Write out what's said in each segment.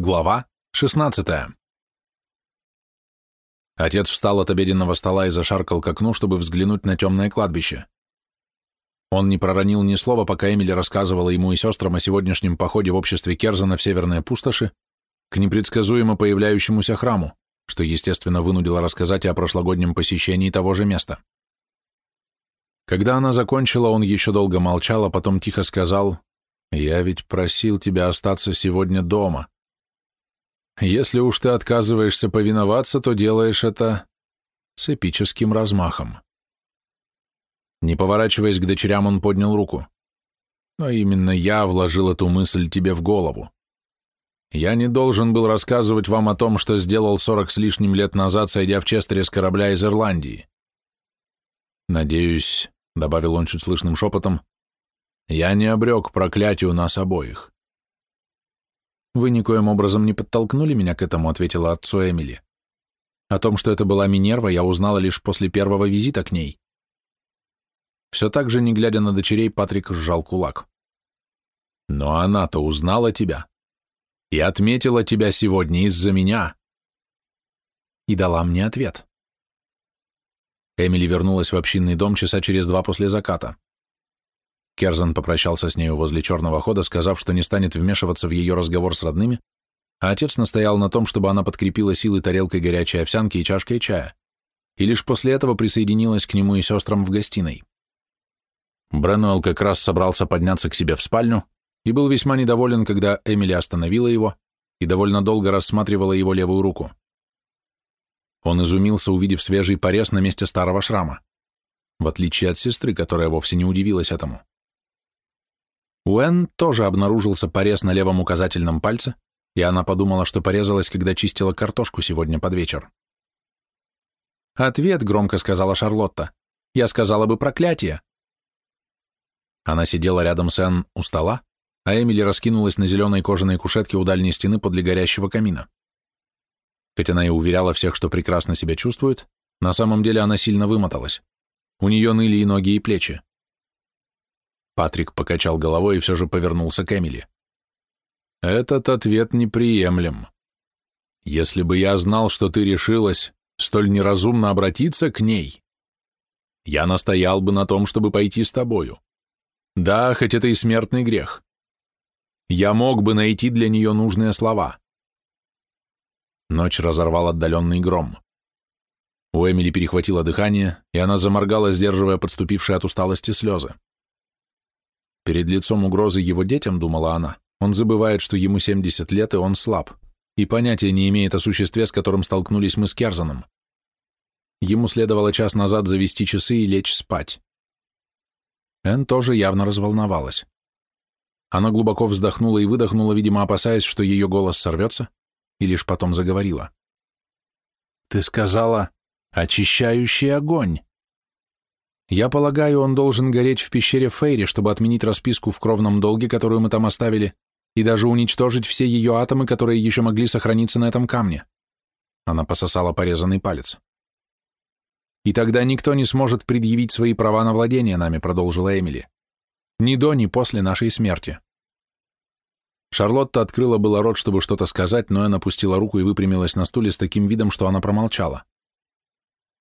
Глава 16 Отец встал от обеденного стола и зашаркал к окну, чтобы взглянуть на темное кладбище. Он не проронил ни слова, пока Эмили рассказывала ему и сестрам о сегодняшнем походе в обществе Керзана в северные пустоши к непредсказуемо появляющемуся храму, что, естественно, вынудило рассказать о прошлогоднем посещении того же места. Когда она закончила, он еще долго молчал, а потом тихо сказал, «Я ведь просил тебя остаться сегодня дома». Если уж ты отказываешься повиноваться, то делаешь это с эпическим размахом. Не поворачиваясь к дочерям, он поднял руку. Но именно я вложил эту мысль тебе в голову. Я не должен был рассказывать вам о том, что сделал сорок с лишним лет назад, сойдя в Честере с корабля из Ирландии. Надеюсь, — добавил он чуть слышным шепотом, — я не обрек проклятию нас обоих. «Вы никоим образом не подтолкнули меня к этому», — ответила отцу Эмили. «О том, что это была Минерва, я узнала лишь после первого визита к ней». Все так же, не глядя на дочерей, Патрик сжал кулак. «Но она-то узнала тебя и отметила тебя сегодня из-за меня». И дала мне ответ. Эмили вернулась в общинный дом часа через два после заката. Керзан попрощался с нею возле черного хода, сказав, что не станет вмешиваться в ее разговор с родными, а отец настоял на том, чтобы она подкрепила силы тарелкой горячей овсянки и чашкой чая, и лишь после этого присоединилась к нему и сестрам в гостиной. Бренуэлл как раз собрался подняться к себе в спальню и был весьма недоволен, когда Эмили остановила его и довольно долго рассматривала его левую руку. Он изумился, увидев свежий порез на месте старого шрама, в отличие от сестры, которая вовсе не удивилась этому. У Энн тоже обнаружился порез на левом указательном пальце, и она подумала, что порезалась, когда чистила картошку сегодня под вечер. «Ответ», — громко сказала Шарлотта. «Я сказала бы проклятие». Она сидела рядом с Энн у стола, а Эмили раскинулась на зеленой кожаной кушетке у дальней стены подле горящего камина. Хоть она и уверяла всех, что прекрасно себя чувствует, на самом деле она сильно вымоталась. У нее ныли и ноги, и плечи. Патрик покачал головой и все же повернулся к Эмили. «Этот ответ неприемлем. Если бы я знал, что ты решилась столь неразумно обратиться к ней, я настоял бы на том, чтобы пойти с тобою. Да, хоть это и смертный грех. Я мог бы найти для нее нужные слова». Ночь разорвал отдаленный гром. У Эмили перехватило дыхание, и она заморгала, сдерживая подступившие от усталости слезы. Перед лицом угрозы его детям, думала она, он забывает, что ему 70 лет, и он слаб, и понятия не имеет о существе, с которым столкнулись мы с Керзаном. Ему следовало час назад завести часы и лечь спать. Эн тоже явно разволновалась. Она глубоко вздохнула и выдохнула, видимо, опасаясь, что ее голос сорвется, и лишь потом заговорила. «Ты сказала, очищающий огонь!» Я полагаю, он должен гореть в пещере Фейри, чтобы отменить расписку в кровном долге, которую мы там оставили, и даже уничтожить все ее атомы, которые еще могли сохраниться на этом камне. Она пососала порезанный палец. И тогда никто не сможет предъявить свои права на владение нами, продолжила Эмили. Ни до, ни после нашей смерти. Шарлотта открыла было рот, чтобы что-то сказать, но Энн опустила руку и выпрямилась на стуле с таким видом, что она промолчала.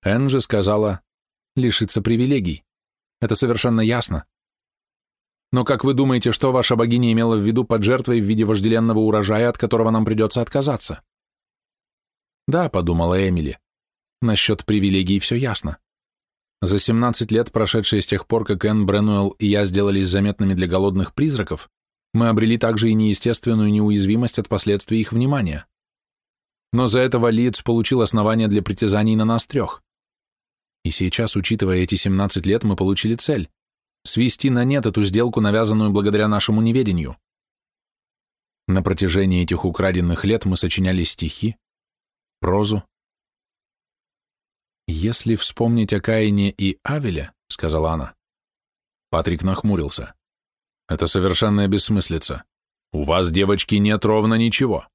Энн же сказала, лишиться привилегий. Это совершенно ясно. Но как вы думаете, что ваша богиня имела в виду под жертвой в виде вожделенного урожая, от которого нам придется отказаться? Да, подумала Эмили. Насчет привилегий все ясно. За 17 лет, прошедшие с тех пор, как Энн Бренуэлл и я сделались заметными для голодных призраков, мы обрели также и неестественную неуязвимость от последствий их внимания. Но за это Валиец получил основания для притязаний на нас трех. И сейчас, учитывая эти 17 лет, мы получили цель – свести на нет эту сделку, навязанную благодаря нашему неведению. На протяжении этих украденных лет мы сочиняли стихи, прозу. «Если вспомнить о Каине и Авеле», — сказала она. Патрик нахмурился. «Это совершенная бессмыслица. У вас, девочки, нет ровно ничего».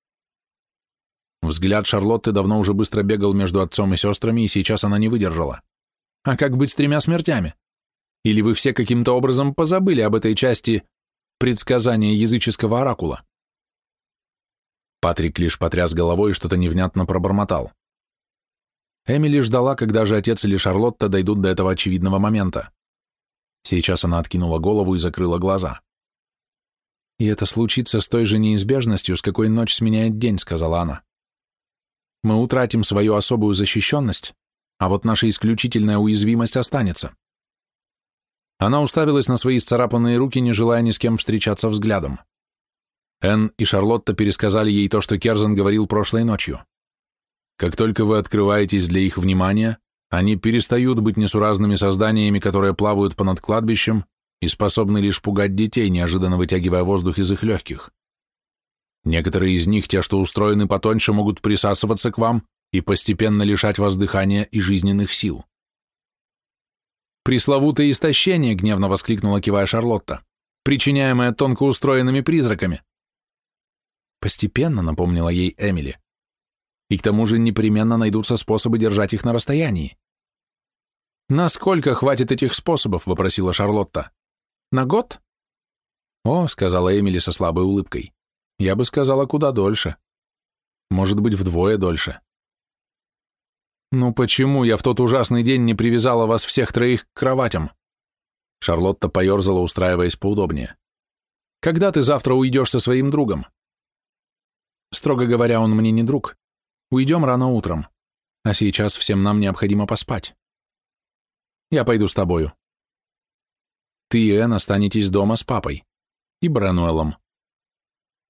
Взгляд Шарлотты давно уже быстро бегал между отцом и сестрами, и сейчас она не выдержала. А как быть с тремя смертями? Или вы все каким-то образом позабыли об этой части предсказания языческого оракула? Патрик лишь потряс головой и что-то невнятно пробормотал. Эмили ждала, когда же отец или Шарлотта дойдут до этого очевидного момента. Сейчас она откинула голову и закрыла глаза. «И это случится с той же неизбежностью, с какой ночь сменяет день», — сказала она. «Мы утратим свою особую защищенность, а вот наша исключительная уязвимость останется». Она уставилась на свои сцарапанные руки, не желая ни с кем встречаться взглядом. Энн и Шарлотта пересказали ей то, что Керзен говорил прошлой ночью. Как только вы открываетесь для их внимания, они перестают быть несуразными созданиями, которые плавают понад кладбищем и способны лишь пугать детей, неожиданно вытягивая воздух из их легких. Некоторые из них, те, что устроены потоньше, могут присасываться к вам и постепенно лишать вас дыхания и жизненных сил. «Пресловутое истощение!» — гневно воскликнула кивая Шарлотта, причиняемое тонко устроенными призраками. Постепенно, напомнила ей Эмили. И к тому же непременно найдутся способы держать их на расстоянии. «Насколько хватит этих способов?» — вопросила Шарлотта. «На год?» «О», — сказала Эмили со слабой улыбкой, — «я бы сказала, куда дольше. Может быть, вдвое дольше». «Ну почему я в тот ужасный день не привязала вас всех троих к кроватям?» Шарлотта поерзала, устраиваясь поудобнее. «Когда ты завтра уйдешь со своим другом?» Строго говоря, он мне не друг. Уйдем рано утром. А сейчас всем нам необходимо поспать. Я пойду с тобою. Ты и Энн останетесь дома с папой. И Бренуэлом.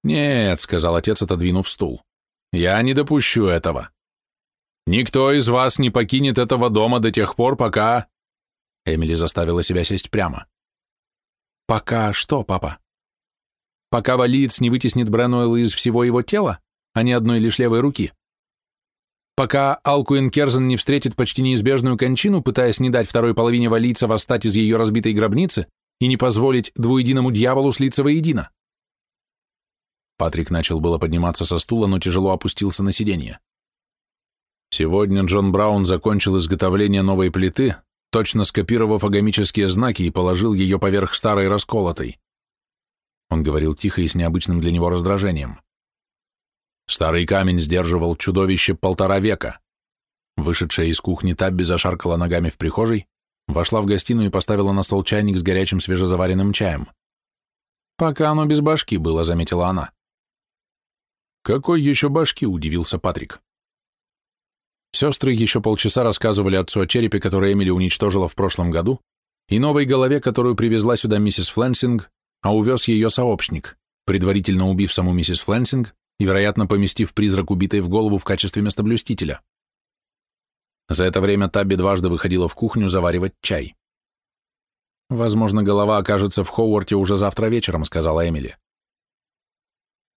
Нет, сказал отец, отодвинув стул. Я не допущу этого. Никто из вас не покинет этого дома до тех пор, пока... Эмили заставила себя сесть прямо. Пока что, папа? пока валиец не вытеснит Бренуэлла из всего его тела, а не одной лишь левой руки. Пока Алкуин Керзен не встретит почти неизбежную кончину, пытаясь не дать второй половине валийца восстать из ее разбитой гробницы и не позволить двуединому дьяволу слиться воедино. Патрик начал было подниматься со стула, но тяжело опустился на сиденье. Сегодня Джон Браун закончил изготовление новой плиты, точно скопировав агамические знаки и положил ее поверх старой расколотой. Он говорил тихо и с необычным для него раздражением. Старый камень сдерживал чудовище полтора века. Вышедшая из кухни Табби зашаркала ногами в прихожей, вошла в гостиную и поставила на стол чайник с горячим свежезаваренным чаем. «Пока оно без башки было», — заметила она. «Какой еще башки?» — удивился Патрик. Сестры еще полчаса рассказывали отцу о черепе, который Эмили уничтожила в прошлом году, и новой голове, которую привезла сюда миссис Фленсинг, а увез ее сообщник, предварительно убив саму миссис Фленсинг и, вероятно, поместив призрак убитой в голову в качестве местоблюстителя. За это время Табби дважды выходила в кухню заваривать чай. «Возможно, голова окажется в Ховарте уже завтра вечером», — сказала Эмили.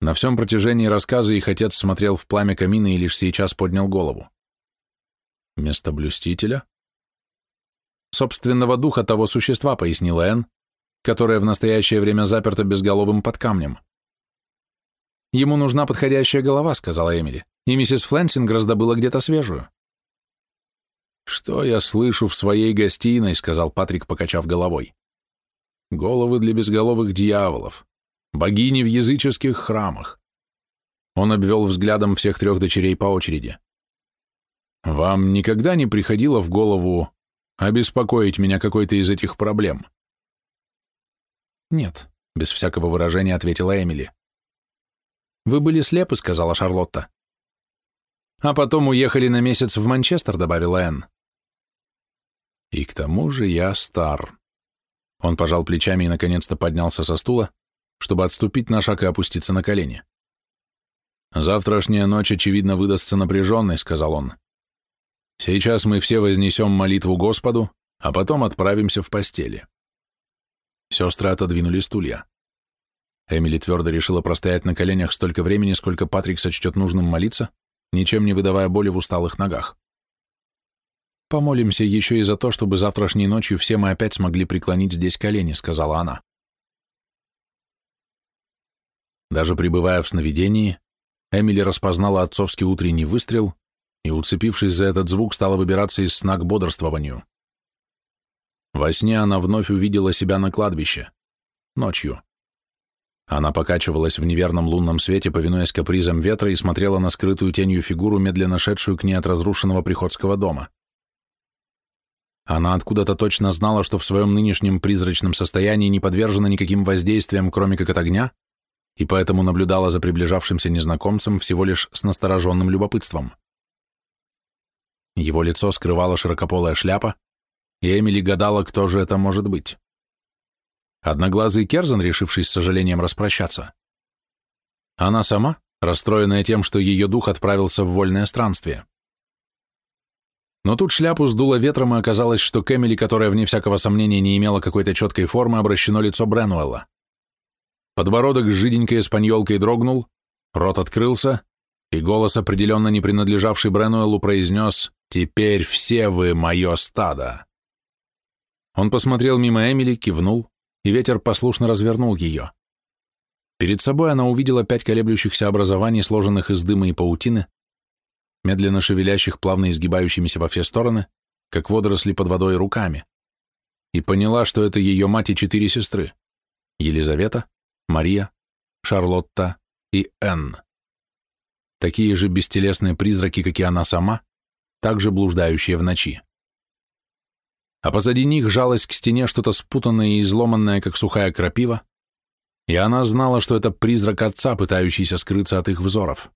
На всем протяжении рассказа их отец смотрел в пламя камина и лишь сейчас поднял голову. «Местоблюстителя?» «Собственного духа того существа», — пояснила Энн, которое в настоящее время заперто безголовым под камнем. «Ему нужна подходящая голова», — сказала Эмили, и миссис Флэнсинг раздобыла где-то свежую. «Что я слышу в своей гостиной?» — сказал Патрик, покачав головой. «Головы для безголовых дьяволов, богини в языческих храмах». Он обвел взглядом всех трех дочерей по очереди. «Вам никогда не приходило в голову обеспокоить меня какой-то из этих проблем?» «Нет», — без всякого выражения ответила Эмили. «Вы были слепы», — сказала Шарлотта. «А потом уехали на месяц в Манчестер», — добавила Энн. «И к тому же я стар». Он пожал плечами и наконец-то поднялся со стула, чтобы отступить на шаг и опуститься на колени. «Завтрашняя ночь, очевидно, выдастся напряженной», — сказал он. «Сейчас мы все вознесем молитву Господу, а потом отправимся в постели». Сестры отодвинули стулья. Эмили твердо решила простоять на коленях столько времени, сколько Патрик сочтет нужным молиться, ничем не выдавая боли в усталых ногах. «Помолимся еще и за то, чтобы завтрашней ночью все мы опять смогли преклонить здесь колени», — сказала она. Даже пребывая в сновидении, Эмили распознала отцовский утренний выстрел и, уцепившись за этот звук, стала выбираться из сна к бодрствованию. Во сне она вновь увидела себя на кладбище. Ночью. Она покачивалась в неверном лунном свете, повинуясь капризам ветра, и смотрела на скрытую тенью фигуру, медленно шедшую к ней от разрушенного приходского дома. Она откуда-то точно знала, что в своем нынешнем призрачном состоянии не подвержена никаким воздействиям, кроме как от огня, и поэтому наблюдала за приближавшимся незнакомцем всего лишь с настороженным любопытством. Его лицо скрывала широкополая шляпа, и Эмили гадала, кто же это может быть. Одноглазый Керзан, решившись с сожалением распрощаться. Она сама, расстроенная тем, что ее дух отправился в вольное странствие. Но тут шляпу сдуло ветром, и оказалось, что к Эмили, которая, вне всякого сомнения, не имела какой-то четкой формы, обращено лицо Бренуэлла. Подбородок с жиденькой эспаньолкой дрогнул, рот открылся, и голос, определенно не принадлежавший Бренуэллу, произнес «Теперь все вы мое стадо». Он посмотрел мимо Эмили, кивнул, и ветер послушно развернул ее. Перед собой она увидела пять колеблющихся образований, сложенных из дыма и паутины, медленно шевелящих, плавно изгибающимися во все стороны, как водоросли под водой руками, и поняла, что это ее мать и четыре сестры — Елизавета, Мария, Шарлотта и Энн. Такие же бестелесные призраки, как и она сама, также блуждающие в ночи а позади них жалось к стене что-то спутанное и изломанное, как сухая крапива, и она знала, что это призрак отца, пытающийся скрыться от их взоров.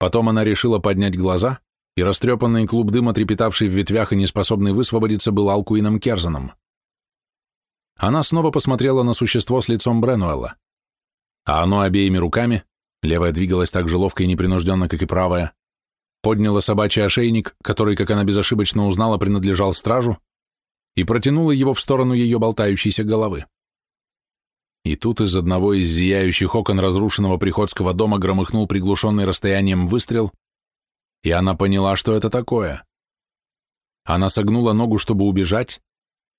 Потом она решила поднять глаза, и растрепанный клуб дыма, трепетавший в ветвях и неспособный высвободиться, был Алкуином Керзаном. Она снова посмотрела на существо с лицом Бренуэлла, а оно обеими руками, левая двигалась так же ловко и непринужденно, как и правая, подняла собачий ошейник, который, как она безошибочно узнала, принадлежал стражу, и протянула его в сторону ее болтающейся головы. И тут из одного из зияющих окон разрушенного приходского дома громыхнул приглушенный расстоянием выстрел, и она поняла, что это такое. Она согнула ногу, чтобы убежать,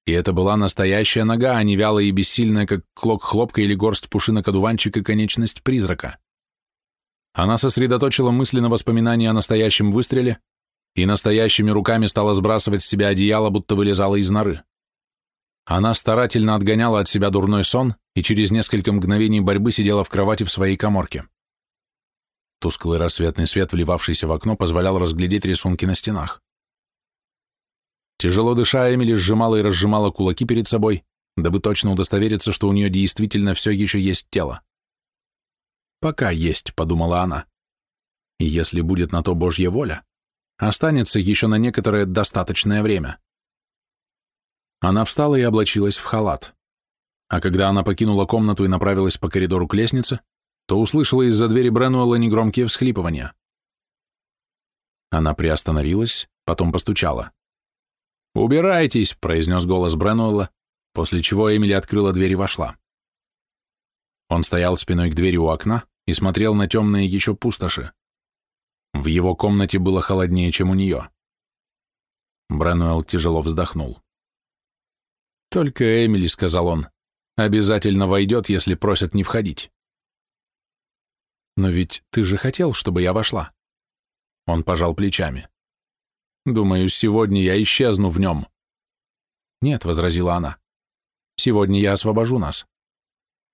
и это была настоящая нога, а не вялая и бессильная, как клок хлопка или горсть пушинок одуванчика конечность призрака. Она сосредоточила мысли на воспоминании о настоящем выстреле и настоящими руками стала сбрасывать с себя одеяло, будто вылезала из норы. Она старательно отгоняла от себя дурной сон и через несколько мгновений борьбы сидела в кровати в своей коморке. Тусклый рассветный свет, вливавшийся в окно, позволял разглядеть рисунки на стенах. Тяжело дыша, Эмили сжимала и разжимала кулаки перед собой, дабы точно удостовериться, что у нее действительно все еще есть тело. Пока есть, подумала она. И если будет на то Божья воля, останется еще на некоторое достаточное время. Она встала и облачилась в халат. А когда она покинула комнату и направилась по коридору к лестнице, то услышала из-за двери Бренуэлла негромкие всхлипывания. Она приостановилась, потом постучала. «Убирайтесь!» — произнес голос Бренуэлла, после чего Эмили открыла дверь и вошла. Он стоял спиной к двери у окна и смотрел на темные еще пустоши. В его комнате было холоднее, чем у нее. Брануэл тяжело вздохнул. «Только Эмили», — сказал он, — «обязательно войдет, если просят не входить». «Но ведь ты же хотел, чтобы я вошла». Он пожал плечами. «Думаю, сегодня я исчезну в нем». «Нет», — возразила она, — «сегодня я освобожу нас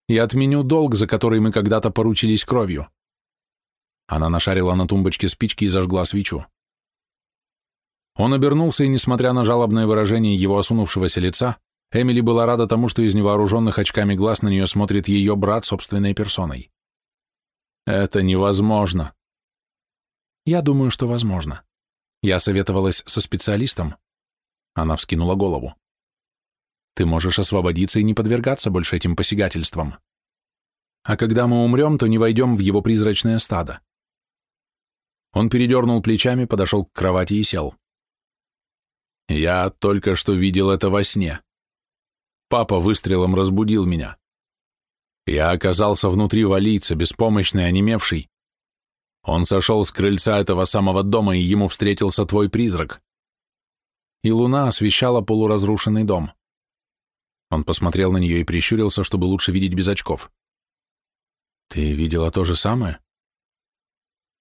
и отменю долг, за который мы когда-то поручились кровью. Она нашарила на тумбочке спички и зажгла свечу. Он обернулся, и, несмотря на жалобное выражение его осунувшегося лица, Эмили была рада тому, что из невооруженных очками глаз на нее смотрит ее брат собственной персоной. «Это невозможно». «Я думаю, что возможно. Я советовалась со специалистом». Она вскинула голову. Ты можешь освободиться и не подвергаться больше этим посягательствам. А когда мы умрем, то не войдем в его призрачное стадо. Он передернул плечами, подошел к кровати и сел. Я только что видел это во сне. Папа выстрелом разбудил меня. Я оказался внутри валийца, беспомощный, онемевший. Он сошел с крыльца этого самого дома, и ему встретился твой призрак. И луна освещала полуразрушенный дом. Он посмотрел на нее и прищурился, чтобы лучше видеть без очков. «Ты видела то же самое?»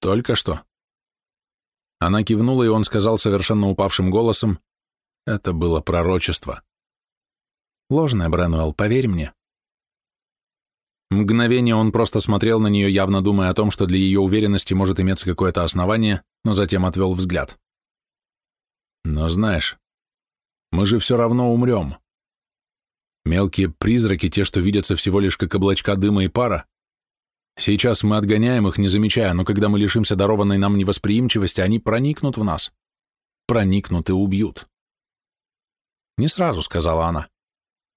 «Только что». Она кивнула, и он сказал совершенно упавшим голосом, «Это было пророчество». «Ложное, Бренуэлл, поверь мне». Мгновение он просто смотрел на нее, явно думая о том, что для ее уверенности может иметься какое-то основание, но затем отвел взгляд. Но знаешь, мы же все равно умрем. Мелкие призраки, те, что видятся всего лишь как облачка дыма и пара, сейчас мы отгоняем их, не замечая, но когда мы лишимся дарованной нам невосприимчивости, они проникнут в нас. Проникнут и убьют. Не сразу, сказала она.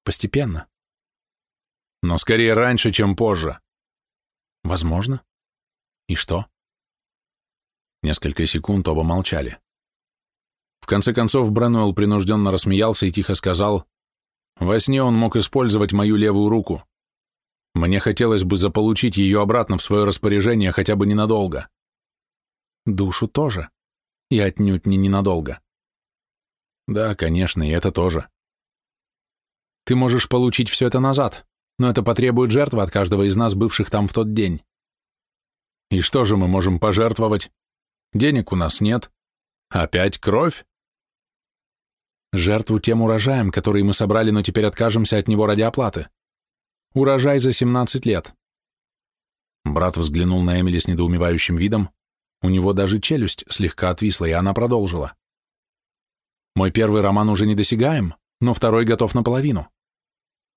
Постепенно. Но скорее раньше, чем позже. Возможно. И что? Несколько секунд оба молчали. В конце концов Бренуэлл принужденно рассмеялся и тихо сказал, «Во сне он мог использовать мою левую руку. Мне хотелось бы заполучить ее обратно в свое распоряжение хотя бы ненадолго. Душу тоже. И отнюдь не ненадолго. Да, конечно, и это тоже. Ты можешь получить все это назад, но это потребует жертвы от каждого из нас, бывших там в тот день. И что же мы можем пожертвовать? Денег у нас нет. Опять кровь? Жертву тем урожаем, который мы собрали, но теперь откажемся от него ради оплаты. Урожай за 17 лет. Брат взглянул на Эмили с недоумевающим видом. У него даже челюсть слегка отвисла, и она продолжила. Мой первый роман уже недосягаем, но второй готов наполовину.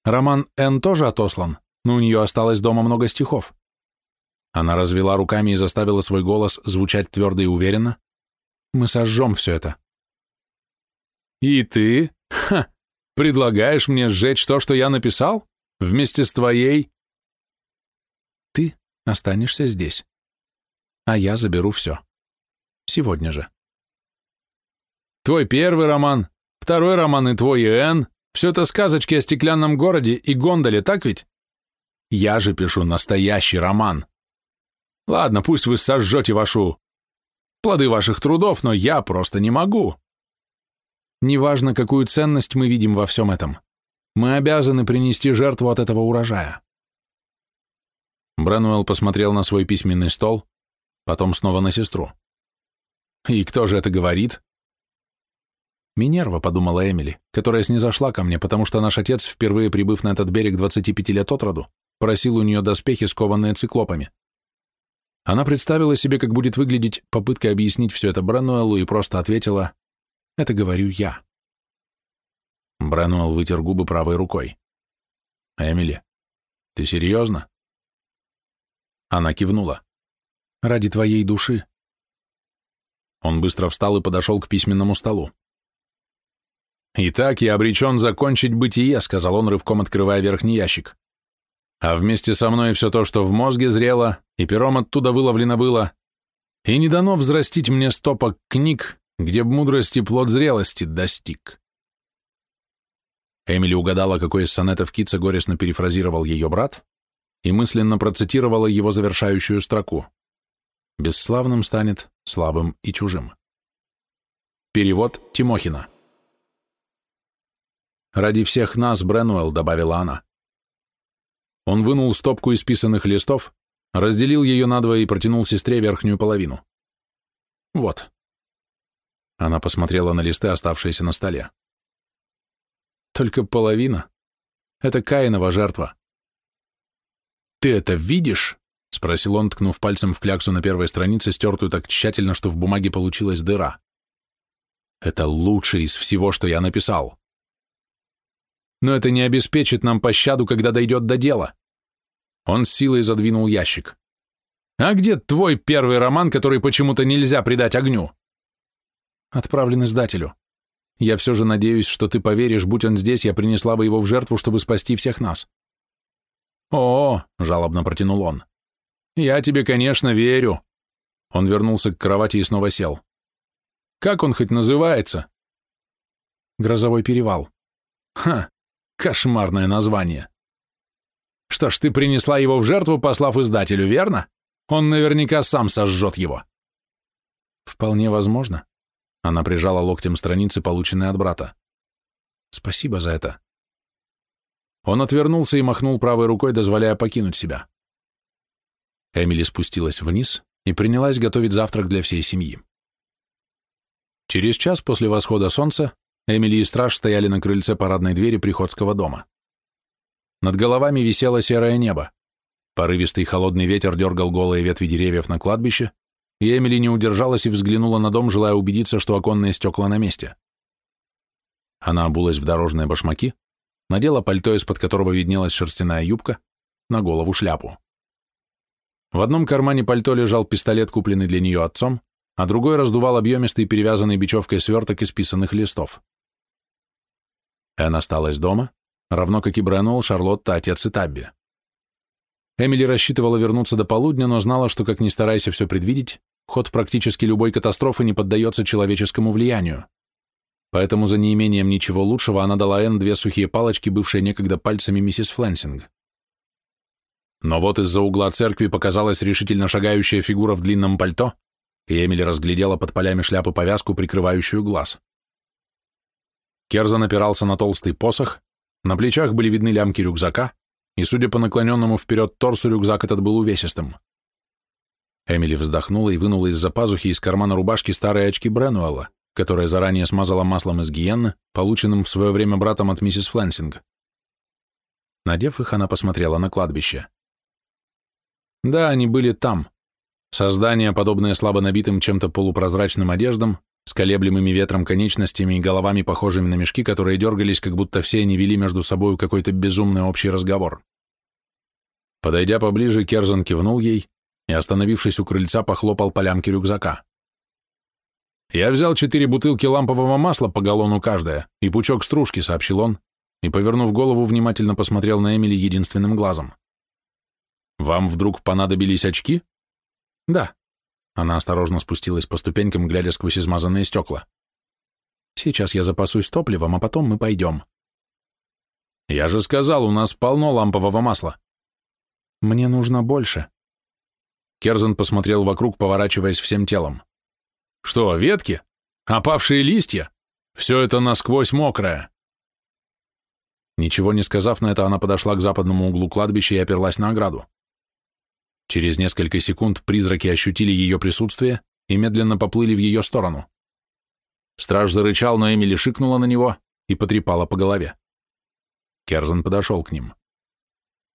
Роман Н тоже отослан, но у нее осталось дома много стихов. Она развела руками и заставила свой голос звучать твердо и уверенно. Мы сожжем все это. И ты, ха, предлагаешь мне сжечь то, что я написал? Вместе с твоей? Ты останешься здесь, а я заберу все. Сегодня же. Твой первый роман, второй роман и твой Н — все это сказочки о стеклянном городе и гондоле, так ведь? Я же пишу настоящий роман. Ладно, пусть вы сожжете вашу... плоды ваших трудов, но я просто не могу. Неважно, какую ценность мы видим во всем этом. Мы обязаны принести жертву от этого урожая. Брануэлл посмотрел на свой письменный стол, потом снова на сестру. «И кто же это говорит?» Минерва, подумала Эмили, которая снизошла ко мне, потому что наш отец, впервые прибыв на этот берег 25 лет от роду, просил у нее доспехи, скованные циклопами. Она представила себе, как будет выглядеть попытка объяснить все это Брануэлу и просто ответила «Это говорю я». Брануэл вытер губы правой рукой. «Эмили, ты серьезно?» Она кивнула. «Ради твоей души». Он быстро встал и подошел к письменному столу. «Итак, я обречен закончить бытие», — сказал он, рывком открывая верхний ящик. «А вместе со мной все то, что в мозге зрело, и пером оттуда выловлено было, и не дано взрастить мне стопок книг, где б мудрости плод зрелости достиг». Эмили угадала, какой из сонетов Китса горестно перефразировал ее брат, и мысленно процитировала его завершающую строку. «Бесславным станет слабым и чужим». Перевод Тимохина. «Ради всех нас, Бренуэлл», — добавила она. Он вынул стопку исписанных листов, разделил ее надвое и протянул сестре верхнюю половину. «Вот». Она посмотрела на листы, оставшиеся на столе. «Только половина. Это Каинова жертва». «Ты это видишь?» — спросил он, ткнув пальцем в кляксу на первой странице, стертую так тщательно, что в бумаге получилась дыра. «Это лучшее из всего, что я написал но это не обеспечит нам пощаду, когда дойдет до дела. Он с силой задвинул ящик. А где твой первый роман, который почему-то нельзя предать огню? Отправлен издателю. Я все же надеюсь, что ты поверишь, будь он здесь, я принесла бы его в жертву, чтобы спасти всех нас. О, жалобно протянул он. Я тебе, конечно, верю. Он вернулся к кровати и снова сел. Как он хоть называется? Грозовой перевал. Ха, Кошмарное название. Что ж, ты принесла его в жертву, послав издателю, верно? Он наверняка сам сожжет его. Вполне возможно. Она прижала локтем страницы, полученные от брата. Спасибо за это. Он отвернулся и махнул правой рукой, дозволяя покинуть себя. Эмили спустилась вниз и принялась готовить завтрак для всей семьи. Через час после восхода солнца Эмили и страж стояли на крыльце парадной двери приходского дома. Над головами висело серое небо. Порывистый холодный ветер дергал голые ветви деревьев на кладбище, и Эмили не удержалась и взглянула на дом, желая убедиться, что оконные стекла на месте. Она обулась в дорожные башмаки, надела пальто, из-под которого виднелась шерстяная юбка, на голову шляпу. В одном кармане пальто лежал пистолет, купленный для нее отцом, а другой раздувал объемистый перевязанный бечевкой сверток из писанных листов. Энн осталась дома, равно как и Бренуэлл, Шарлотта, отец и Табби. Эмили рассчитывала вернуться до полудня, но знала, что, как ни старайся все предвидеть, ход практически любой катастрофы не поддается человеческому влиянию. Поэтому за неимением ничего лучшего она дала Энн две сухие палочки, бывшие некогда пальцами миссис Флэнсинг. Но вот из-за угла церкви показалась решительно шагающая фигура в длинном пальто, и Эмили разглядела под полями шляпы повязку, прикрывающую глаз. Керзан опирался на толстый посох, на плечах были видны лямки рюкзака, и, судя по наклоненному вперед торсу, рюкзак этот был увесистым. Эмили вздохнула и вынула из-за пазухи из кармана рубашки старые очки Бренуэлла, которые заранее смазала маслом из гиенны, полученным в свое время братом от миссис Флэнсинг. Надев их, она посмотрела на кладбище. Да, они были там. Создания, подобные слабо набитым чем-то полупрозрачным одеждам, с колеблемыми ветром конечностями и головами, похожими на мешки, которые дергались, как будто все они вели между собой какой-то безумный общий разговор. Подойдя поближе, Керзан кивнул ей и, остановившись у крыльца, похлопал по лямке рюкзака. «Я взял четыре бутылки лампового масла по галлону каждая и пучок стружки», — сообщил он, и, повернув голову, внимательно посмотрел на Эмили единственным глазом. «Вам вдруг понадобились очки?» «Да», она осторожно спустилась по ступенькам, глядя сквозь измазанные стекла. «Сейчас я запасусь топливом, а потом мы пойдем». «Я же сказал, у нас полно лампового масла». «Мне нужно больше». Керзен посмотрел вокруг, поворачиваясь всем телом. «Что, ветки? Опавшие листья? Все это насквозь мокрое». Ничего не сказав на это, она подошла к западному углу кладбища и оперлась на ограду. Через несколько секунд призраки ощутили ее присутствие и медленно поплыли в ее сторону. Страж зарычал, но Эмили шикнула на него и потрепала по голове. Керзан подошел к ним.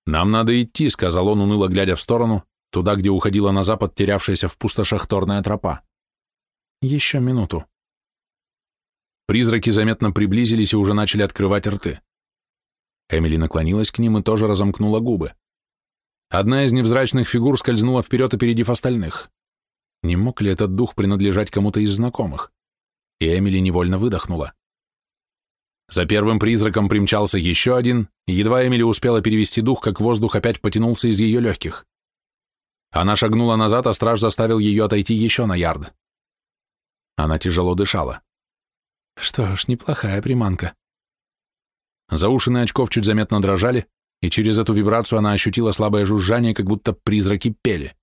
«Нам надо идти», — сказал он, уныло глядя в сторону, туда, где уходила на запад терявшаяся в пустошах торная тропа. «Еще минуту». Призраки заметно приблизились и уже начали открывать рты. Эмили наклонилась к ним и тоже разомкнула губы. Одна из невзрачных фигур скользнула вперед, опередив остальных. Не мог ли этот дух принадлежать кому-то из знакомых? И Эмили невольно выдохнула. За первым призраком примчался еще один, едва Эмили успела перевести дух, как воздух опять потянулся из ее легких. Она шагнула назад, а страж заставил ее отойти еще на ярд. Она тяжело дышала. Что ж, неплохая приманка. Заушины очков чуть заметно дрожали, и через эту вибрацию она ощутила слабое жужжание, как будто призраки пели.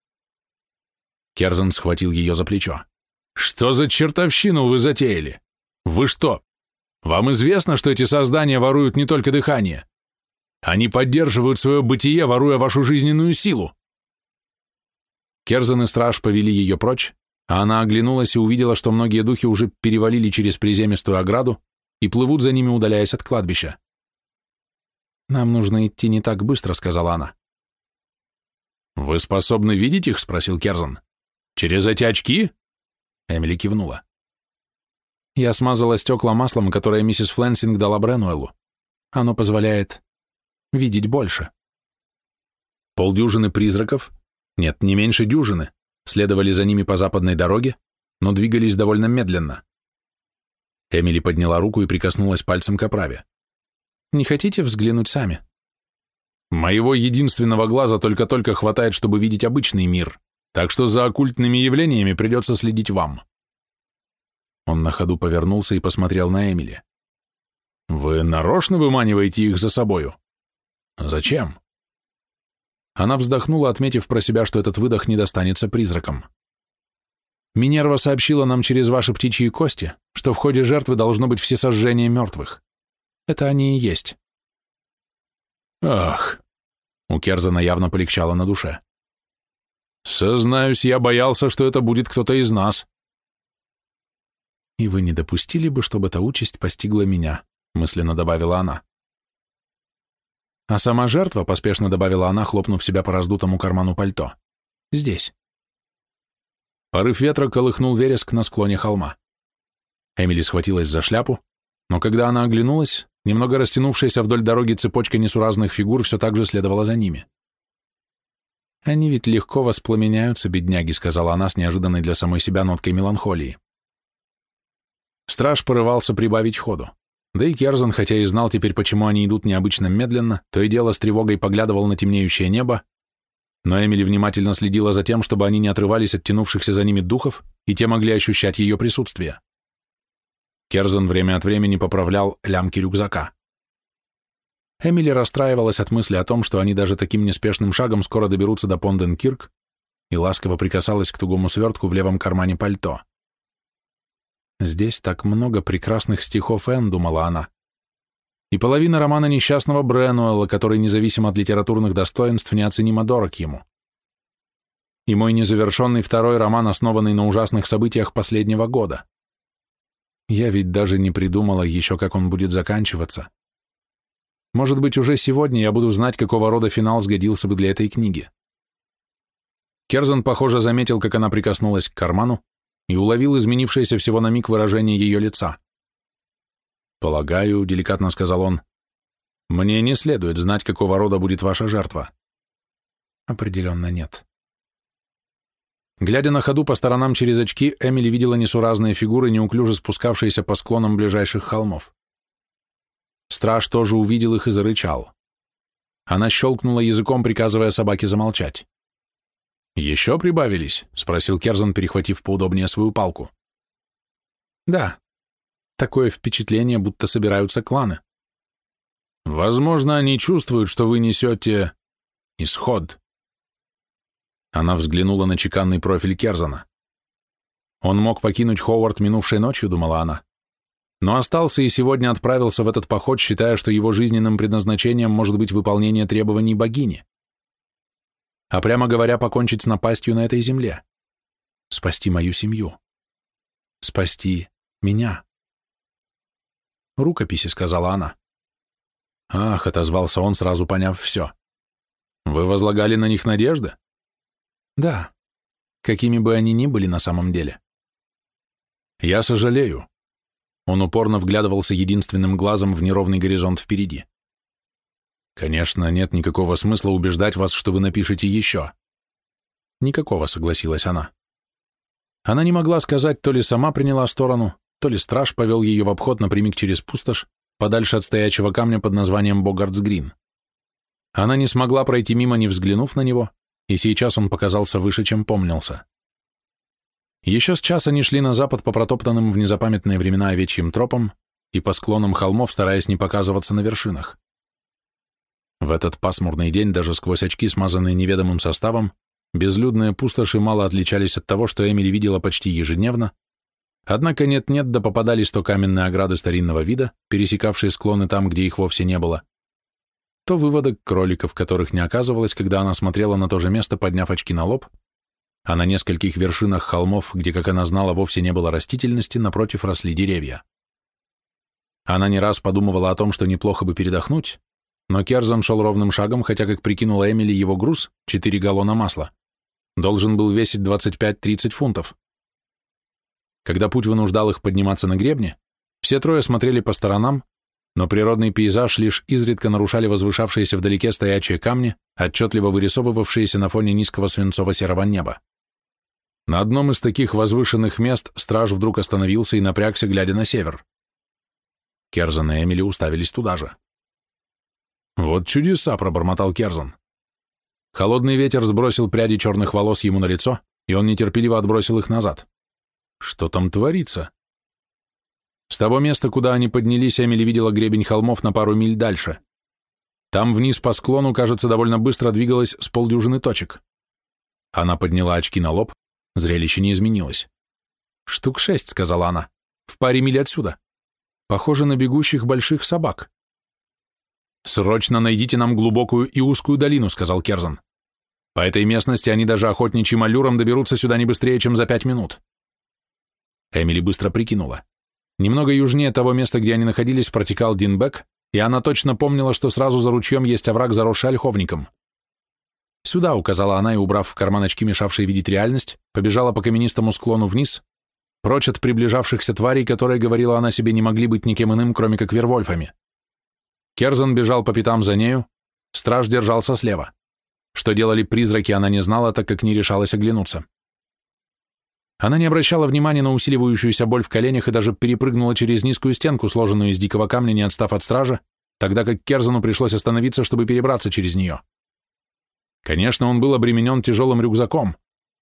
Керзан схватил ее за плечо. «Что за чертовщину вы затеяли? Вы что? Вам известно, что эти создания воруют не только дыхание? Они поддерживают свое бытие, воруя вашу жизненную силу!» Керзан и страж повели ее прочь, а она оглянулась и увидела, что многие духи уже перевалили через приземистую ограду и плывут за ними, удаляясь от кладбища. «Нам нужно идти не так быстро», — сказала она. «Вы способны видеть их?» — спросил Керзан. «Через эти очки?» Эмили кивнула. Я смазала стекла маслом, которое миссис Флэнсинг дала Бренуэлу. Оно позволяет видеть больше. Полдюжины призраков, нет, не меньше дюжины, следовали за ними по западной дороге, но двигались довольно медленно. Эмили подняла руку и прикоснулась пальцем к оправе. Не хотите взглянуть сами? Моего единственного глаза только-только хватает, чтобы видеть обычный мир, так что за оккультными явлениями придется следить вам. Он на ходу повернулся и посмотрел на Эмили. Вы нарочно выманиваете их за собою? Зачем? Она вздохнула, отметив про себя, что этот выдох не достанется призракам. Минерва сообщила нам через ваши птичьи кости, что в ходе жертвы должно быть все сожжения мертвых. Это они и есть. Ах, у Керзана явно полегчало на душе. Сознаюсь, я боялся, что это будет кто-то из нас. И вы не допустили бы, чтобы эта участь постигла меня, мысленно добавила она. А сама жертва, поспешно добавила она, хлопнув себя по раздутому карману пальто. Здесь. Порыв ветра колыхнул вереск на склоне холма. Эмили схватилась за шляпу, но когда она оглянулась, немного растянувшаяся вдоль дороги цепочка несуразных фигур все так же следовала за ними. «Они ведь легко воспламеняются, бедняги», — сказала она с неожиданной для самой себя ноткой меланхолии. Страж порывался прибавить ходу. Да и Керзан, хотя и знал теперь, почему они идут необычно медленно, то и дело с тревогой поглядывал на темнеющее небо, но Эмили внимательно следила за тем, чтобы они не отрывались от тянувшихся за ними духов, и те могли ощущать ее присутствие. Керзан время от времени поправлял лямки рюкзака. Эмили расстраивалась от мысли о том, что они даже таким неспешным шагом скоро доберутся до Понденкирк, и ласково прикасалась к тугому свертку в левом кармане пальто. «Здесь так много прекрасных стихов Энн», — думала она. И половина романа несчастного Бренуэлла, который, независимо от литературных достоинств, неоценимо дорог ему. И мой незавершенный второй роман, основанный на ужасных событиях последнего года. Я ведь даже не придумала еще, как он будет заканчиваться. Может быть, уже сегодня я буду знать, какого рода финал сгодился бы для этой книги. Керзан, похоже, заметил, как она прикоснулась к карману, и уловил изменившееся всего на миг выражение ее лица. «Полагаю», — деликатно сказал он, — «мне не следует знать, какого рода будет ваша жертва». «Определенно нет». Глядя на ходу по сторонам через очки, Эмили видела несуразные фигуры, неуклюже спускавшиеся по склонам ближайших холмов. Страж тоже увидел их и зарычал. Она щелкнула языком, приказывая собаке замолчать. «Еще прибавились?» — спросил Керзан, перехватив поудобнее свою палку. «Да. Такое впечатление, будто собираются кланы». «Возможно, они чувствуют, что вы несете исход». Она взглянула на чеканный профиль Керзана. «Он мог покинуть Ховард минувшей ночью», — думала она. «Но остался и сегодня отправился в этот поход, считая, что его жизненным предназначением может быть выполнение требований богини а прямо говоря, покончить с напастью на этой земле. Спасти мою семью. Спасти меня. «Рукописи», — сказала она. «Ах», — отозвался он, сразу поняв все. «Вы возлагали на них надежды?» «Да, какими бы они ни были на самом деле». «Я сожалею». Он упорно вглядывался единственным глазом в неровный горизонт впереди. Конечно, нет никакого смысла убеждать вас, что вы напишете еще. Никакого, согласилась она. Она не могла сказать, то ли сама приняла сторону, то ли страж повел ее в обход напрямик через пустошь, подальше от стоячего камня под названием Богартс-Грин. Она не смогла пройти мимо, не взглянув на него, и сейчас он показался выше, чем помнился. Еще с час они шли на запад по протоптанным в незапамятные времена овечьим тропам и по склонам холмов, стараясь не показываться на вершинах. В этот пасмурный день, даже сквозь очки, смазанные неведомым составом, безлюдные пустоши мало отличались от того, что Эмили видела почти ежедневно, однако нет-нет да попадались то каменные ограды старинного вида, пересекавшие склоны там, где их вовсе не было, то выводок кроликов, которых не оказывалось, когда она смотрела на то же место, подняв очки на лоб, а на нескольких вершинах холмов, где, как она знала, вовсе не было растительности, напротив росли деревья. Она не раз подумывала о том, что неплохо бы передохнуть, но Керзан шел ровным шагом, хотя, как прикинула Эмили, его груз, 4 галлона масла, должен был весить 25-30 фунтов. Когда путь вынуждал их подниматься на гребне, все трое смотрели по сторонам, но природный пейзаж лишь изредка нарушали возвышавшиеся вдалеке стоячие камни, отчетливо вырисовывавшиеся на фоне низкого свинцово-серого неба. На одном из таких возвышенных мест страж вдруг остановился и напрягся, глядя на север. Керзан и Эмили уставились туда же. «Вот чудеса!» — пробормотал Керзан. Холодный ветер сбросил пряди черных волос ему на лицо, и он нетерпеливо отбросил их назад. «Что там творится?» С того места, куда они поднялись, Эмили видела гребень холмов на пару миль дальше. Там вниз по склону, кажется, довольно быстро двигалась с полдюжины точек. Она подняла очки на лоб, зрелище не изменилось. «Штук шесть», — сказала она, — «в паре миль отсюда. Похоже на бегущих больших собак». «Срочно найдите нам глубокую и узкую долину», — сказал Керзан. «По этой местности они даже охотничьим аллюром доберутся сюда не быстрее, чем за пять минут». Эмили быстро прикинула. Немного южнее того места, где они находились, протекал Динбек, и она точно помнила, что сразу за ручьем есть овраг, заросший ольховником. «Сюда», — указала она и, убрав в карман очки, мешавшие видеть реальность, побежала по каменистому склону вниз, прочь от приближавшихся тварей, которые, говорила она себе, не могли быть никем иным, кроме как вервольфами. Керзан бежал по пятам за нею, страж держался слева. Что делали призраки, она не знала, так как не решалась оглянуться. Она не обращала внимания на усиливающуюся боль в коленях и даже перепрыгнула через низкую стенку, сложенную из дикого камня, не отстав от стража, тогда как Керзану пришлось остановиться, чтобы перебраться через нее. Конечно, он был обременен тяжелым рюкзаком,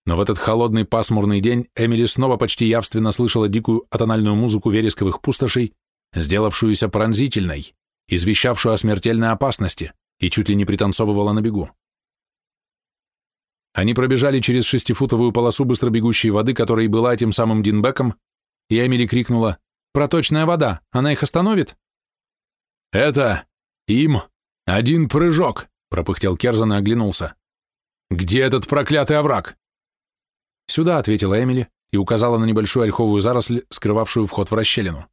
но в этот холодный пасмурный день Эмили снова почти явственно слышала дикую атональную музыку вересковых пустошей, сделавшуюся пронзительной, извещавшую о смертельной опасности, и чуть ли не пританцовывала на бегу. Они пробежали через шестифутовую полосу быстро бегущей воды, которая и была этим самым Динбеком, и Эмили крикнула «Проточная вода! Она их остановит?» «Это... им... один прыжок!» — пропыхтел Керзан и оглянулся. «Где этот проклятый овраг?» «Сюда», — ответила Эмили и указала на небольшую ольховую заросль, скрывавшую вход в расщелину.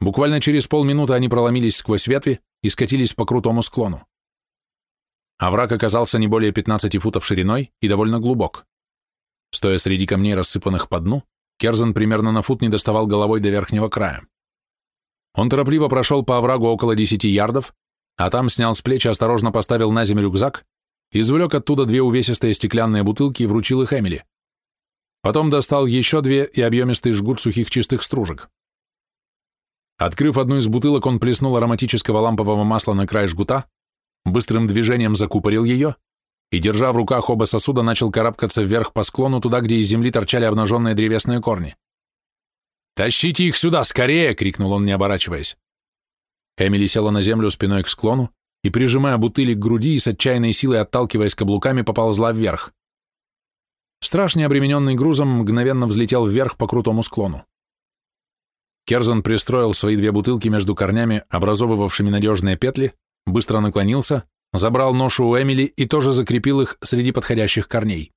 Буквально через полминуты они проломились сквозь ветви и скатились по крутому склону. Овраг оказался не более 15 футов шириной и довольно глубок. Стоя среди камней, рассыпанных по дну, Керзан примерно на фут не доставал головой до верхнего края. Он торопливо прошел по оврагу около 10 ярдов, а там снял с плечи, осторожно поставил на землю рюкзак, извлек оттуда две увесистые стеклянные бутылки и вручил их Эмили. Потом достал еще две и объемистый жгут сухих чистых стружек. Открыв одну из бутылок, он плеснул ароматического лампового масла на край жгута, быстрым движением закупорил ее и, держа в руках оба сосуда, начал карабкаться вверх по склону туда, где из земли торчали обнаженные древесные корни. «Тащите их сюда, скорее!» — крикнул он, не оборачиваясь. Эмили села на землю спиной к склону и, прижимая бутыли к груди и с отчаянной силой отталкиваясь каблуками, поползла вверх. Страшно обремененный грузом мгновенно взлетел вверх по крутому склону. Керзан пристроил свои две бутылки между корнями, образовывавшими надежные петли, быстро наклонился, забрал ношу у Эмили и тоже закрепил их среди подходящих корней.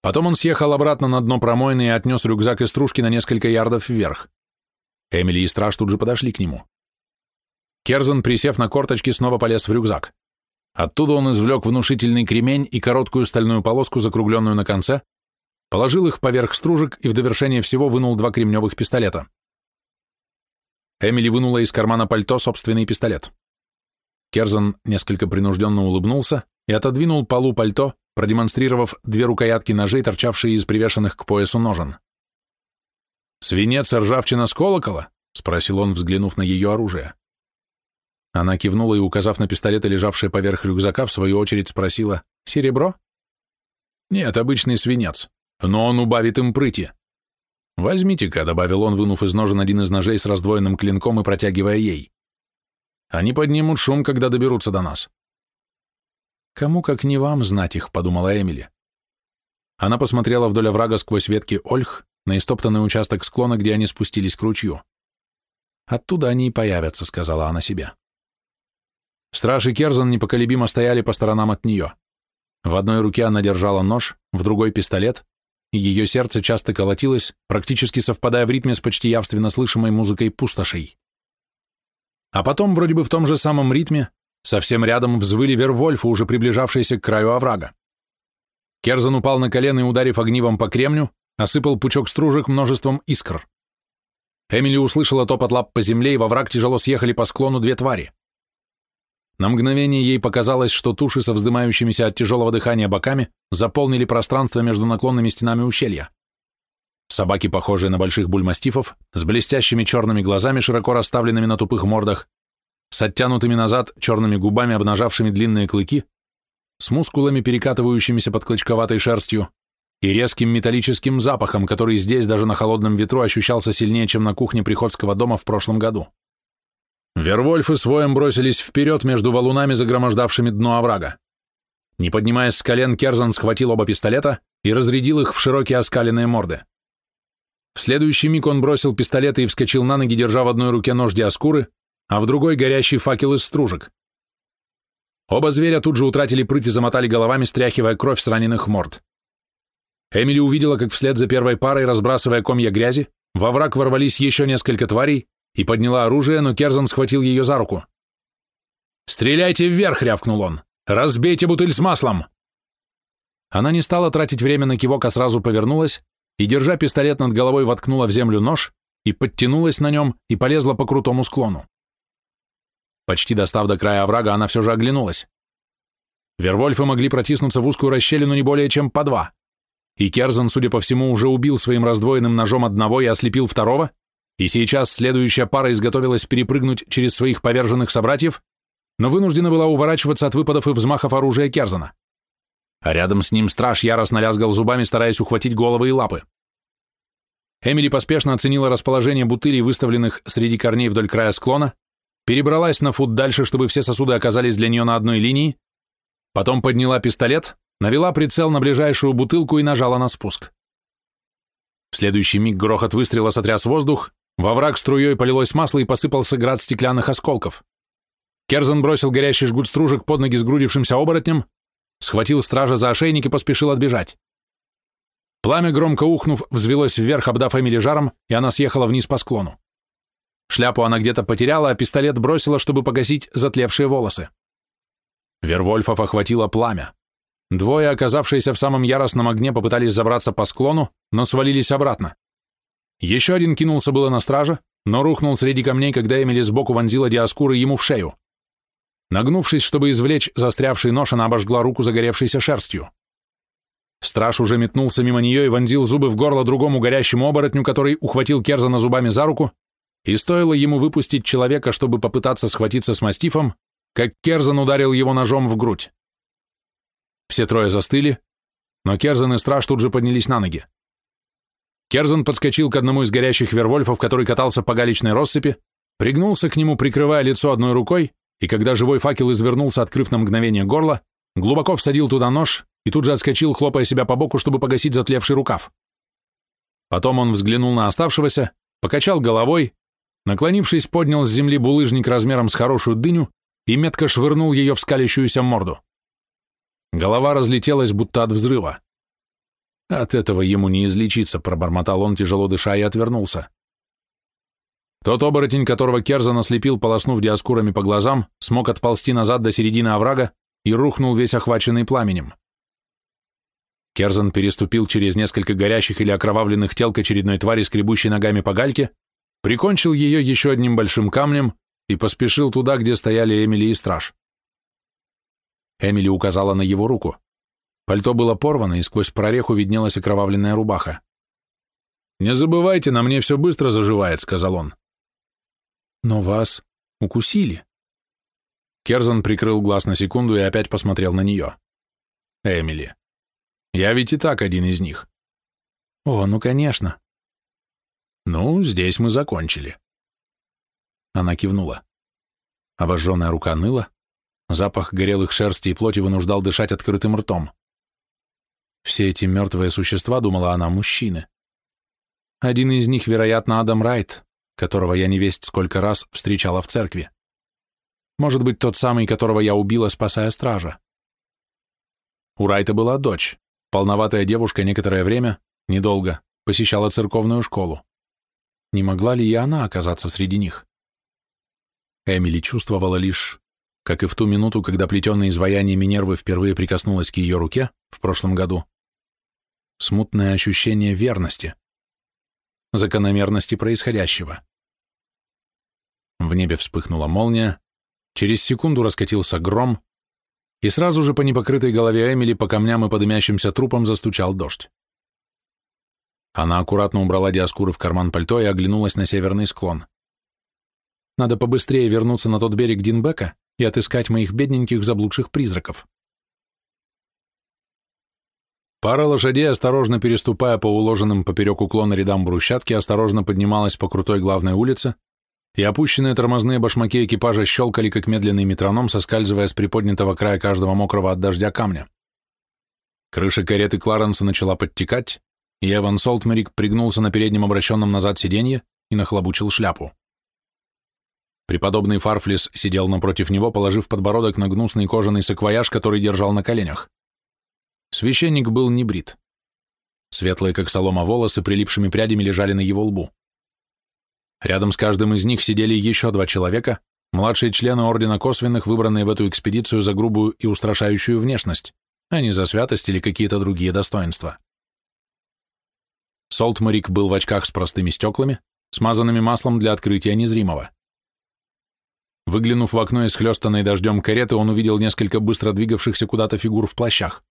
Потом он съехал обратно на дно промойны и отнес рюкзак и стружки на несколько ярдов вверх. Эмили и Страж тут же подошли к нему. Керзан, присев на корточки, снова полез в рюкзак. Оттуда он извлек внушительный кремень и короткую стальную полоску, закругленную на конце, положил их поверх стружек и в довершение всего вынул два кремневых пистолета. Эмили вынула из кармана пальто собственный пистолет. Керзан несколько принужденно улыбнулся и отодвинул полу пальто, продемонстрировав две рукоятки ножей, торчавшие из привешенных к поясу ножен. «Свинец и ржавчина с колокола?» — спросил он, взглянув на ее оружие. Она кивнула и, указав на пистолеты, лежавшие поверх рюкзака, в свою очередь спросила «Серебро?» «Нет, обычный свинец, но он убавит им прыти». «Возьмите-ка», — добавил он, вынув из ножен один из ножей с раздвоенным клинком и протягивая ей. Они поднимут шум, когда доберутся до нас. Кому, как не вам, знать их, подумала Эмили. Она посмотрела вдоль оврага сквозь ветки ольх на истоптанный участок склона, где они спустились к ручью. Оттуда они и появятся, сказала она себе. Страж и Керзан непоколебимо стояли по сторонам от нее. В одной руке она держала нож, в другой — пистолет, и ее сердце часто колотилось, практически совпадая в ритме с почти явственно слышимой музыкой пустошей. А потом, вроде бы в том же самом ритме, совсем рядом взвыли вервольфы, уже приближавшиеся к краю оврага. Керзан упал на колено и, ударив огнивом по кремню, осыпал пучок стружек множеством искр. Эмили услышала топот лап по земле, и во враг тяжело съехали по склону две твари. На мгновение ей показалось, что туши со вздымающимися от тяжелого дыхания боками заполнили пространство между наклонными стенами ущелья. Собаки, похожие на больших бульмастифов, с блестящими черными глазами, широко расставленными на тупых мордах, с оттянутыми назад черными губами, обнажавшими длинные клыки, с мускулами, перекатывающимися под клочковатой шерстью, и резким металлическим запахом, который здесь даже на холодном ветру ощущался сильнее, чем на кухне приходского дома в прошлом году. Вервольфы с воем бросились вперед между валунами, загромождавшими дно оврага. Не поднимаясь с колен, Керзан схватил оба пистолета и разрядил их в широкие оскаленные морды. В следующий миг он бросил пистолет и вскочил на ноги, держа в одной руке нож диаскуры, а в другой горящий факел из стружек. Оба зверя тут же утратили прыть и замотали головами, стряхивая кровь с раненых морд. Эмили увидела, как вслед за первой парой, разбрасывая комья грязи, во враг ворвались еще несколько тварей, и подняла оружие, но Керзан схватил ее за руку. «Стреляйте вверх!» — рявкнул он. «Разбейте бутыль с маслом!» Она не стала тратить время на кивок, а сразу повернулась и, держа пистолет над головой, воткнула в землю нож и подтянулась на нем и полезла по крутому склону. Почти достав до края оврага, она все же оглянулась. Вервольфы могли протиснуться в узкую расщелину не более чем по два. И Керзан, судя по всему, уже убил своим раздвоенным ножом одного и ослепил второго, и сейчас следующая пара изготовилась перепрыгнуть через своих поверженных собратьев, но вынуждена была уворачиваться от выпадов и взмахов оружия Керзана. А рядом с ним страж яростно лязгал зубами, стараясь ухватить головы и лапы. Эмили поспешно оценила расположение бутылей, выставленных среди корней вдоль края склона, перебралась на фут дальше, чтобы все сосуды оказались для нее на одной линии, потом подняла пистолет, навела прицел на ближайшую бутылку и нажала на спуск. В следующий миг грохот выстрела сотряс воздух, во враг струей полилось масло и посыпался град стеклянных осколков. Керзан бросил горящий жгут стружек под ноги сгрудившимся оборотням, схватил стража за ошейник и поспешил отбежать. Пламя, громко ухнув, взвелось вверх, обдав Эмили жаром, и она съехала вниз по склону. Шляпу она где-то потеряла, а пистолет бросила, чтобы погасить затлевшие волосы. Вервольфов охватило пламя. Двое, оказавшиеся в самом яростном огне, попытались забраться по склону, но свалились обратно. Еще один кинулся было на стража, но рухнул среди камней, когда Эмили сбоку вонзила диаскуры ему в шею. Нагнувшись, чтобы извлечь застрявший нож, она обожгла руку загоревшейся шерстью. Страж уже метнулся мимо нее и вонзил зубы в горло другому горящему оборотню, который ухватил Керзана зубами за руку, и стоило ему выпустить человека, чтобы попытаться схватиться с мастифом, как Керзан ударил его ножом в грудь. Все трое застыли, но Керзан и Страж тут же поднялись на ноги. Керзан подскочил к одному из горящих вервольфов, который катался по галечной россыпи, пригнулся к нему, прикрывая лицо одной рукой, и когда живой факел извернулся, открыв на мгновение горло, глубоко всадил туда нож и тут же отскочил, хлопая себя по боку, чтобы погасить затлевший рукав. Потом он взглянул на оставшегося, покачал головой, наклонившись, поднял с земли булыжник размером с хорошую дыню и метко швырнул ее в скалящуюся морду. Голова разлетелась, будто от взрыва. От этого ему не излечиться, пробормотал он, тяжело дыша, и отвернулся. Тот оборотень, которого Керзан ослепил, полоснув диаскурами по глазам, смог отползти назад до середины оврага и рухнул весь охваченный пламенем. Керзан переступил через несколько горящих или окровавленных тел к очередной твари, скребущей ногами по гальке, прикончил ее еще одним большим камнем и поспешил туда, где стояли Эмили и страж. Эмили указала на его руку. Пальто было порвано, и сквозь прореху виднелась окровавленная рубаха. «Не забывайте, на мне все быстро заживает», — сказал он. «Но вас укусили». Керзан прикрыл глаз на секунду и опять посмотрел на нее. «Эмили, я ведь и так один из них». «О, ну конечно». «Ну, здесь мы закончили». Она кивнула. Обожженная рука ныла, запах горелых шерсти и плоти вынуждал дышать открытым ртом. Все эти мертвые существа, думала она, мужчины. Один из них, вероятно, Адам Райт, которого я не весть сколько раз встречала в церкви. Может быть, тот самый, которого я убила, спасая стража. У Райта была дочь, полноватая девушка некоторое время, недолго, посещала церковную школу. Не могла ли и она оказаться среди них? Эмили чувствовала лишь, как и в ту минуту, когда плетеное изваяние Минервы впервые прикоснулось к ее руке в прошлом году, смутное ощущение верности, закономерности происходящего. В небе вспыхнула молния, через секунду раскатился гром, и сразу же по непокрытой голове Эмили по камням и по дымящимся трупам застучал дождь. Она аккуратно убрала диаскуры в карман пальто и оглянулась на северный склон. Надо побыстрее вернуться на тот берег Динбека и отыскать моих бедненьких заблудших призраков. Пара лошадей, осторожно переступая по уложенным поперек уклона рядам брусчатки, осторожно поднималась по крутой главной улице, и опущенные тормозные башмаки экипажа щелкали, как медленный метроном, соскальзывая с приподнятого края каждого мокрого от дождя камня. Крыша кареты Кларенса начала подтекать, и Эван Солтмерик пригнулся на переднем обращенном назад сиденье и нахлобучил шляпу. Преподобный Фарфлис сидел напротив него, положив подбородок на гнусный кожаный саквояж, который держал на коленях. Священник был не брит. Светлые, как солома, волосы прилипшими прядями лежали на его лбу. Рядом с каждым из них сидели еще два человека, младшие члены Ордена Косвенных, выбранные в эту экспедицию за грубую и устрашающую внешность, а не за святость или какие-то другие достоинства. Солтмарик был в очках с простыми стеклами, смазанными маслом для открытия незримого. Выглянув в окно из хлестанной дождем кареты, он увидел несколько быстро двигавшихся куда-то фигур в плащах.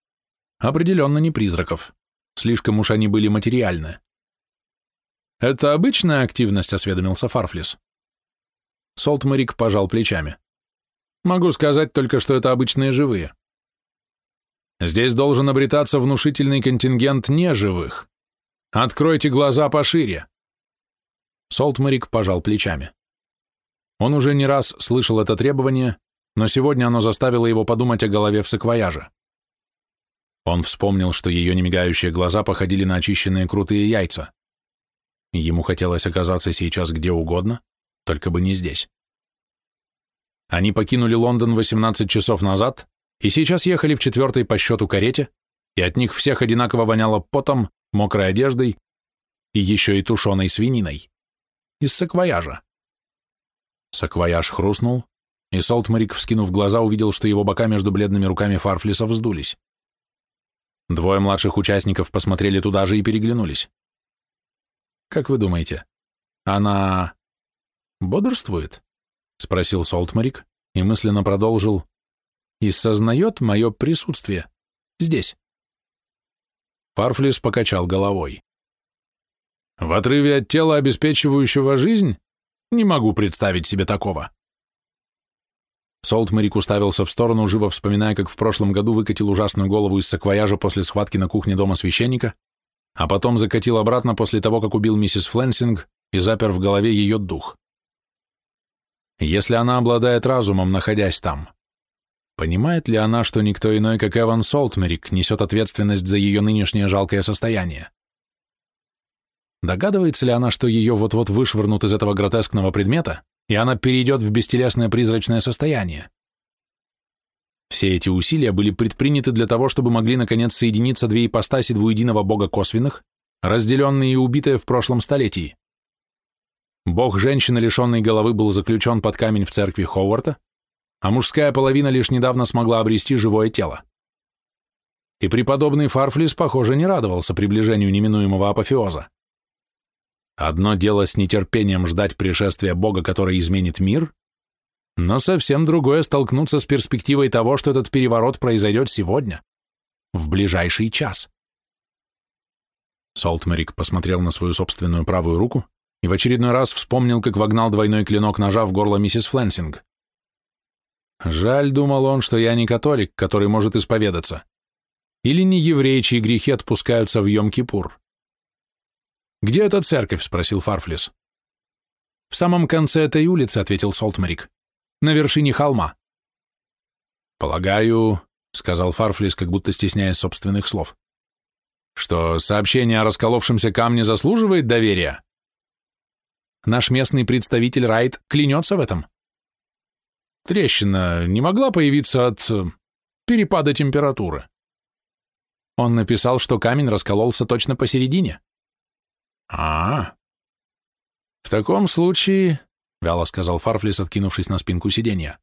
Определенно не призраков. Слишком уж они были материальны. «Это обычная активность», — осведомился Фарфлис. Солтмарик пожал плечами. «Могу сказать только, что это обычные живые. Здесь должен обретаться внушительный контингент неживых. Откройте глаза пошире». Солтмарик пожал плечами. Он уже не раз слышал это требование, но сегодня оно заставило его подумать о голове в саквояже. Он вспомнил, что ее немигающие глаза походили на очищенные крутые яйца. Ему хотелось оказаться сейчас где угодно, только бы не здесь. Они покинули Лондон 18 часов назад и сейчас ехали в четвертой по счету карете, и от них всех одинаково воняло потом, мокрой одеждой и еще и тушеной свининой. Из саквояжа. Саквояж хрустнул, и Солтмарик, вскинув глаза, увидел, что его бока между бледными руками Фарфлиса вздулись. Двое младших участников посмотрели туда же и переглянулись. «Как вы думаете, она бодрствует?» — спросил Солтмарик и мысленно продолжил. «И сознает мое присутствие здесь». Фарфлис покачал головой. «В отрыве от тела, обеспечивающего жизнь, не могу представить себе такого. Солтмарик уставился в сторону, живо вспоминая, как в прошлом году выкатил ужасную голову из саквояжа после схватки на кухне дома священника, а потом закатил обратно после того, как убил миссис Фленсинг и запер в голове ее дух. Если она обладает разумом, находясь там, понимает ли она, что никто иной, как Эван Солтмерик, несет ответственность за ее нынешнее жалкое состояние? Догадывается ли она, что ее вот-вот вышвырнут из этого гротескного предмета, и она перейдет в бестелесное призрачное состояние? Все эти усилия были предприняты для того, чтобы могли наконец соединиться две ипостаси двуединого бога косвенных, разделенные и убитые в прошлом столетии. Бог женщины, лишенной головы, был заключен под камень в церкви Ховарта, а мужская половина лишь недавно смогла обрести живое тело. И преподобный Фарфлис, похоже, не радовался приближению неминуемого апофеоза. Одно дело с нетерпением ждать пришествия Бога, который изменит мир, но совсем другое столкнуться с перспективой того, что этот переворот произойдет сегодня, в ближайший час. Солтмерик посмотрел на свою собственную правую руку и в очередной раз вспомнил, как вогнал двойной клинок ножа в горло миссис Фленсинг. Жаль, думал он, что я не католик, который может исповедаться, или не еврей, чьи грехи отпускаются в Йом-Кипур. «Где эта церковь?» — спросил Фарфлис. «В самом конце этой улицы», — ответил Солтмарик. «На вершине холма». «Полагаю», — сказал Фарфлис, как будто стесняясь собственных слов, «что сообщение о расколовшемся камне заслуживает доверия?» Наш местный представитель Райт клянется в этом. Трещина не могла появиться от э, перепада температуры. Он написал, что камень раскололся точно посередине. А, В таком случае, вяло сказал Фарфлис, откинувшись на спинку сиденья,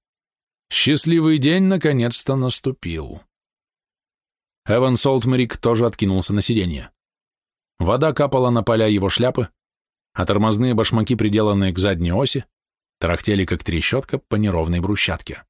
счастливый день наконец-то наступил. Эван Солтмерик тоже откинулся на сиденье. Вода капала на поля его шляпы, а тормозные башмаки, приделанные к задней оси, тарахтели, как трещотка по неровной брусчатке.